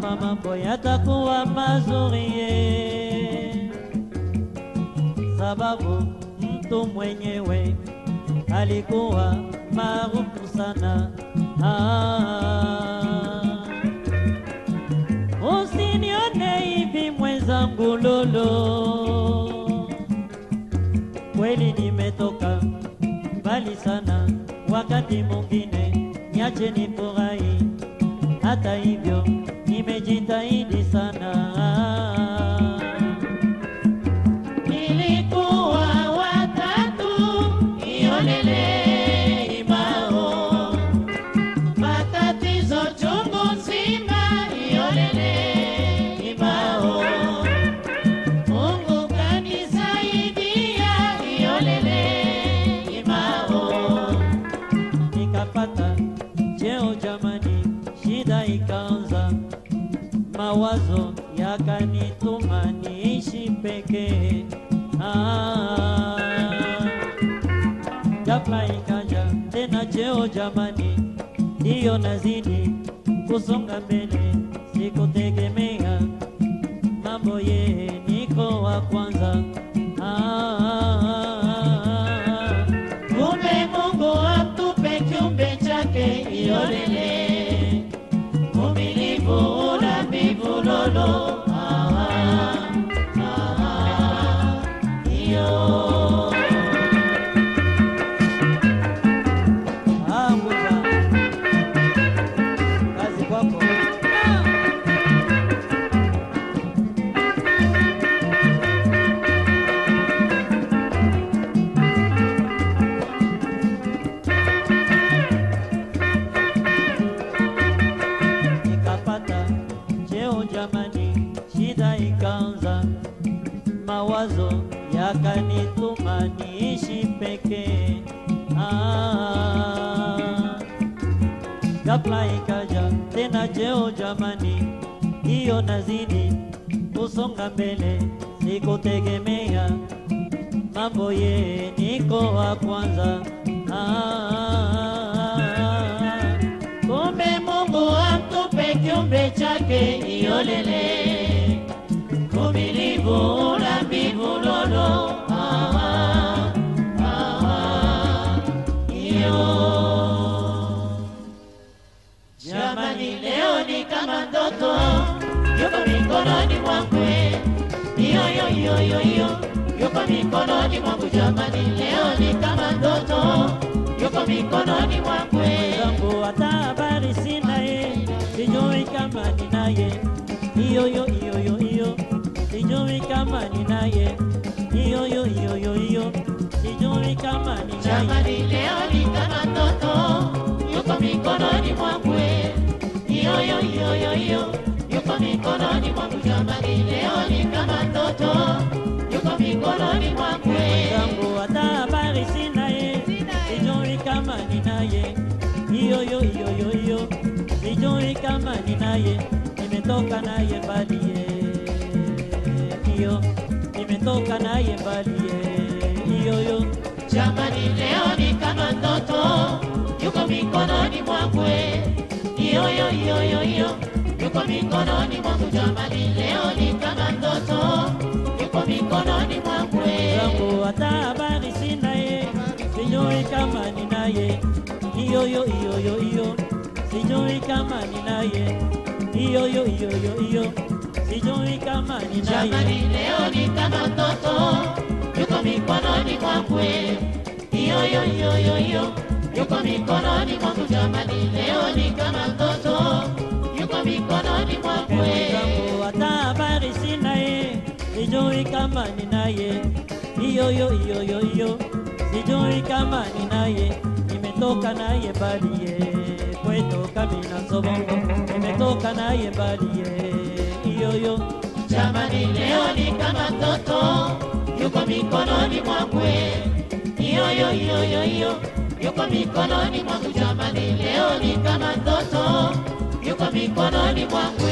kama mambo yatakuwa mazuri sababu mtu mwenyewe alikuwa maarufu sana ah. Usinione hivi mwenzangu lolo, kweli nimetoka mbali sana, wakati mwingine niache nifurahi. Hata hivyo nimejitahidi sana. Nilikuwa watatu matatizo chungu nikapata cheo jamani, shida ikaanza, mawazo yakanituma niishi pekee. Ah, ghafla ikaja tena cheo jamani, ndiyo nazidi kusonga mbele, sikutegemea mambo ye, niko wa kwanza. Ah, Mungu atupe kiumbe chake iolele ikaanza, mawazo yakanituma niishi pekee. Ah, ghafla ikaja tena jeo jamani, hiyo nazidi kusonga mbele, sikutegemea mambo ye, niko wa kwanza. Ah, Kumbe Mungu atupe kiumbe chake iolele uvumilivu una mbivu lolo Ah, ah, iyo. Jamani, leo ni kama ndoto, yuko mikononi iyo yo yo yo yo, yuko mikononi mwangu. Ni mwangu. zangu hata habari sina ye, sijui kama iyo yo ninaye Jamani, leo ni kama ndoto, yuko mikononi mwangu, iyo yo yo yo yo, yuko mikononi mwangu. Jamani, leo ni kama ndoto, yuko mikononi mwangu. zangu hata habari sina ye, sijui kama ninaye. Iyo yo iyo yo iyo, sijui kama ninaye, nimetoka naye mbali ye iyo, nimetoka Jamani, leo ni kama ndoto, yuko mikononi mwangu. Iyo yo yo yo yo, yuko mikononi mwangu. Jamani, leo ni kama ndoto, yuko mikononi mwangu. zangu hata habari sina ye, sijui kama ninaye iyo yo iyo yo iyo, sijui kama ninaye iyo yo iyo yo iyo, sijui kama Jamani, ninaye leo ni kama ndoto, yuko mikononi mwangu. Iyo yo yo yo yo, yuko mikononi mwangu. Jamani, leo ni kama ndoto, yuko mikononi mwangu. hata habari sina ye, sijui kama ninaye iyo yo iyo yo iyo, sijui kama ninaye, nimetoka naye mbali ye. Kwetu Kamina Sobongo, nimetoka naye mbali ye. Iyo yo. Jamani, leo ni kama ndoto, yuko mikononi mwangu. Iyo yo yo yo yo, yuko mikononi mwangu. Jamani, leo ni kama ndoto, yuko mikononi mwangu.